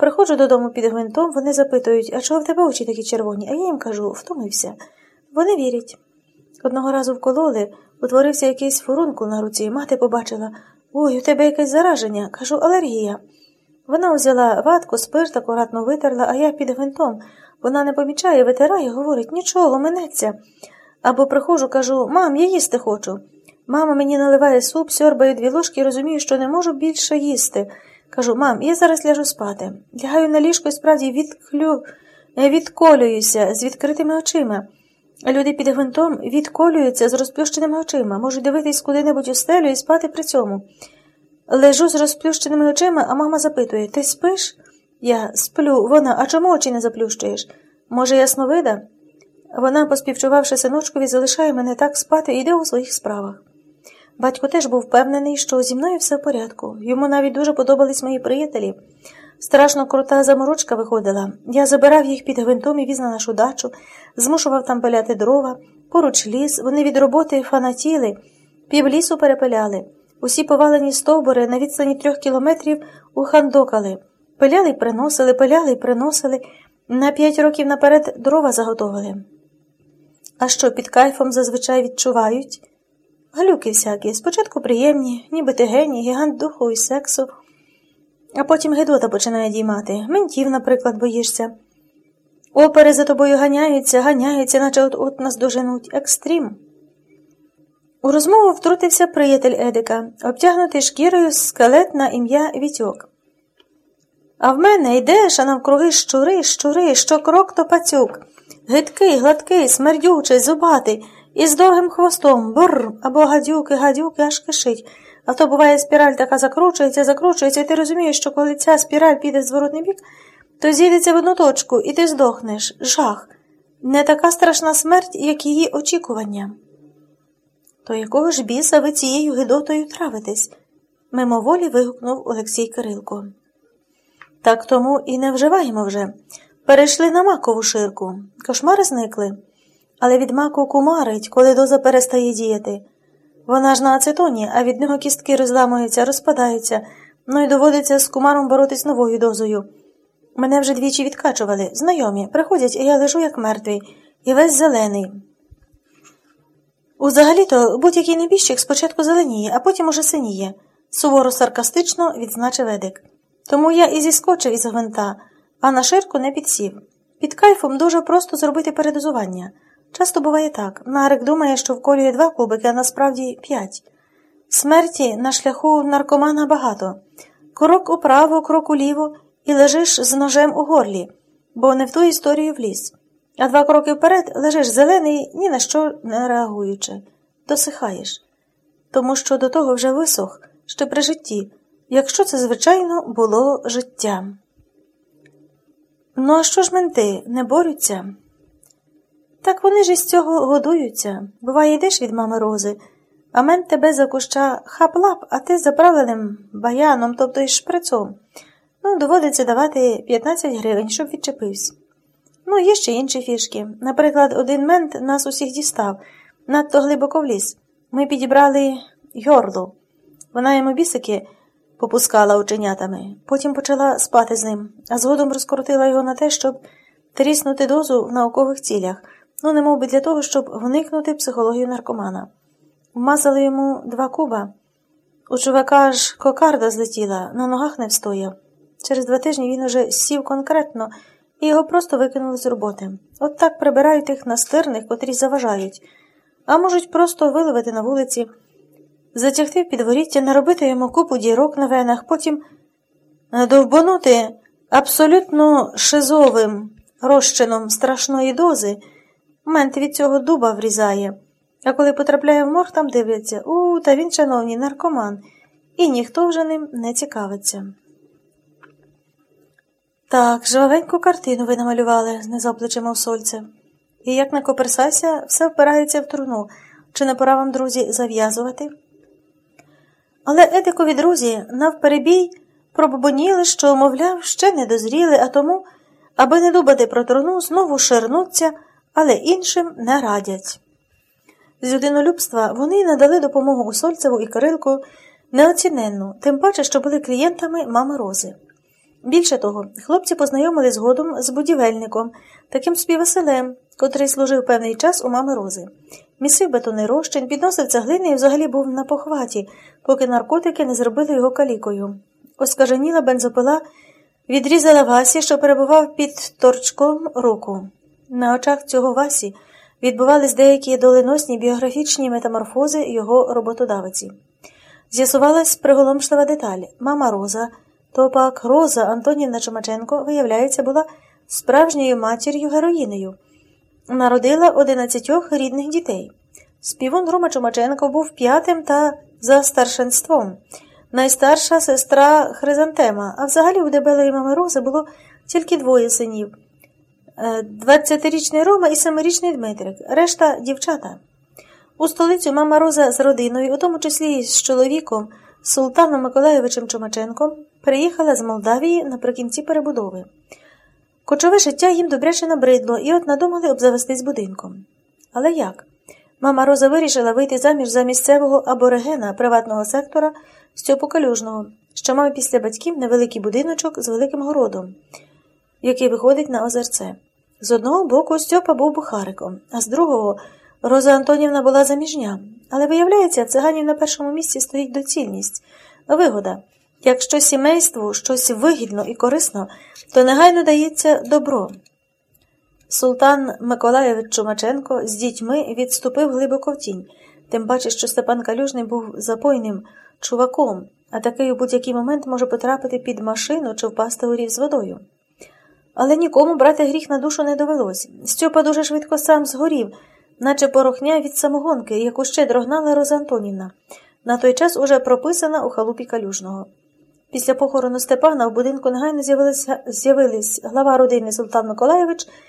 Приходжу додому під гвинтом, вони запитують, а чого в тебе очі такі червоні? А я їм кажу, втомився. Вони вірять. Одного разу вкололи, утворився якийсь фурункул на руці, мати побачила ой, у тебе якесь зараження. Кажу, алергія. Вона взяла ватку, спирт, акуратно витерла, а я під гвинтом. Вона не помічає, витирає, говорить, нічого, минеться. Або приходжу, кажу, мам, я їсти хочу. Мама мені наливає суп, сьорбаю дві ложки і розумію, що не можу більше їсти. Кажу, мам, я зараз ляжу спати. Лягаю на ліжко і справді відклю... відколююся з відкритими очима. Люди під гвинтом відколюються з розплющеними очима, можуть дивитись куди-небудь у стелю і спати при цьому. Лежу з розплющеними очима, а мама запитує Ти спиш? Я сплю, вона, а чому очі не заплющуєш? Може, ясновида? Вона, поспівчувавши синочкові, залишає мене так спати і йде у своїх справах. Батько теж був впевнений, що зі мною все в порядку. Йому навіть дуже подобались мої приятелі. Страшно крута заморочка виходила. Я забирав їх під гвинтом і віз на нашу дачу, змушував там пиляти дрова, поруч ліс, вони від роботи фанатіли, півлісу перепиляли. Усі повалені стовбури на відстані трьох кілометрів ухандокали. Пиляли й приносили, пиляли й приносили, на п'ять років наперед дрова заготовили. А що під кайфом зазвичай відчувають? Глюки всякі, спочатку приємні, ніби ти геній, гігант духу і сексу, а потім гидота починає діймати. Ментів, наприклад, боїшся. Опери за тобою ганяються, ганяються, наче от-от нас доженуть. Екстрім. У розмову втрутився приятель Едика, обтягнутий шкірою скелет на ім'я Вітьок. А в мене йдеш, а навкруги щури, щури, що крок, то пацюк. Гидкий, гладкий, смердючий, зубатий, із довгим хвостом, бр, або гадюки, гадюки, аж кишить. А то буває спіраль така закручується, закручується, і ти розумієш, що коли ця спіраль піде в зворотний бік, то зійдеться в одну точку, і ти здохнеш. Жах. Не така страшна смерть, як її очікування. То якого ж біса ви цією гидотою травитесь? мимоволі вигукнув Олексій Кирилко. Так тому і не вживаємо вже. Перейшли на макову ширку. Кошмари зникли. Але від маку кумарить, коли доза перестає діяти. Вона ж на ацетоні, а від нього кістки розламуються, розпадаються, ну і доводиться з кумаром боротись новою дозою. Мене вже двічі відкачували, знайомі, приходять, і я лежу як мертвий, і весь зелений. Узагалі-то будь-який небіжчик спочатку зеленіє, а потім уже синіє, суворо саркастично відзначив Едик. Тому я і зіскочив із гвинта, а на ширку не підсів. Під кайфом дуже просто зробити передозування. Часто буває так. Нарик думає, що вколює два кубики, а насправді п'ять. Смерті на шляху наркомана багато. Крок управо, крок уліво і лежиш з ножем у горлі, бо не в ту історію вліз. А два кроки вперед лежиш зелений, ні на що не реагуючи, досихаєш. Тому що до того вже висох, ще при житті, якщо це, звичайно, було життя. Ну, а що ж менти не борються? Так вони ж із цього годуються. Буває, йдеш від мами рози, а мен тебе за куща хап-лап, а ти заправленим баяном, тобто із шприцом. Ну, доводиться давати 15 гривень, щоб відчепився. Ну, є ще інші фішки. Наприклад, один мент нас усіх дістав, надто глибоко в ліс. Ми підібрали Йорлу. Вона йому бісики попускала оченятами, потім почала спати з ним, а згодом розкрутила його на те, щоб тріснути дозу в наукових цілях ну, не би для того, щоб вникнути психологію наркомана. Вмазали йому два куба. У чувака аж кокарда злетіла, на ногах не встояв. Через два тижні він уже сів конкретно і його просто викинули з роботи. От так прибирають тих настирних, котрі заважають, а можуть просто виловити на вулиці, затягти в підворіття, наробити йому купу дірок на венах, потім довбанути абсолютно шизовим розчином страшної дози. Мент від цього дуба врізає. А коли потрапляє в морг, там дивляться у, та він, шановні, наркоман, і ніхто вже ним не цікавиться. Так, жвавеньку картину ви намалювали, знизав плечима сольце. І як не коперсався, все впирається в труну. Чи не пора вам, друзі, зав'язувати? Але Едикові друзі навперебій пробобоніли, що, мовляв, ще не дозріли, а тому, аби не дубати про труну, знову ширнуться але іншим не радять. З людинолюбства вони надали допомогу Усольцеву і Кирилку неоціненну, тим паче, що були клієнтами мами Рози. Більше того, хлопці познайомили згодом з будівельником, таким собі Василем, котрий служив певний час у мами Рози. Місив бетонний розчин, підносив цеглини і взагалі був на похваті, поки наркотики не зробили його калікою. Оскаженіла бензопила відрізала Васі, що перебував під торчком руку. На очах цього Васі відбувались деякі доленосні біографічні метаморфози його роботодавиці. З'ясувалась приголомшлива деталь. Мама Роза, то пак Роза Антонівна Чумаченко, виявляється, була справжньою матір'ю героїнею. Народила одинадцятьох рідних дітей. Співун Рома Чумаченко був п'ятим та за старшинством. Найстарша сестра Хризантема, а взагалі у дебелої мами Рози було тільки двоє синів. Е, Двадцятирічний Рома і семирічний Дмитрик, решта дівчата. У столицю мама Роза з родиною, у тому числі з чоловіком, Султаном Миколаєвичем Чумаченком, приїхала з Молдавії наприкінці перебудови. Кочове життя їм добряче набридло і от надумали обзавестись будинком. Але як? Мама Роза вирішила вийти заміж за місцевого аборигена приватного сектора Стьопу Калюжного, що мав після батьків невеликий будиночок з великим городом, який виходить на озерце. З одного боку Стьопа був бухариком, а з другого Роза Антонівна була заміжня. Але виявляється, циганів на першому місці стоїть доцільність, вигода. Якщо сімейству щось вигідно і корисно, то негайно дається добро. Султан Миколаєвич Чумаченко з дітьми відступив глибоко в тінь, тим паче, що Степан Калюжний був запойним чуваком, а такий у будь-який момент може потрапити під машину чи впасти у рів з водою. Але нікому брати гріх на душу не довелось. Стьопа дуже швидко сам згорів, наче порохня від самогонки, яку щедро гнала Роза Антонівна, на той час уже прописана у халупі Калюжного. Після похорону Степана в будинку негайно з'явились глава родини Султан Миколаєвич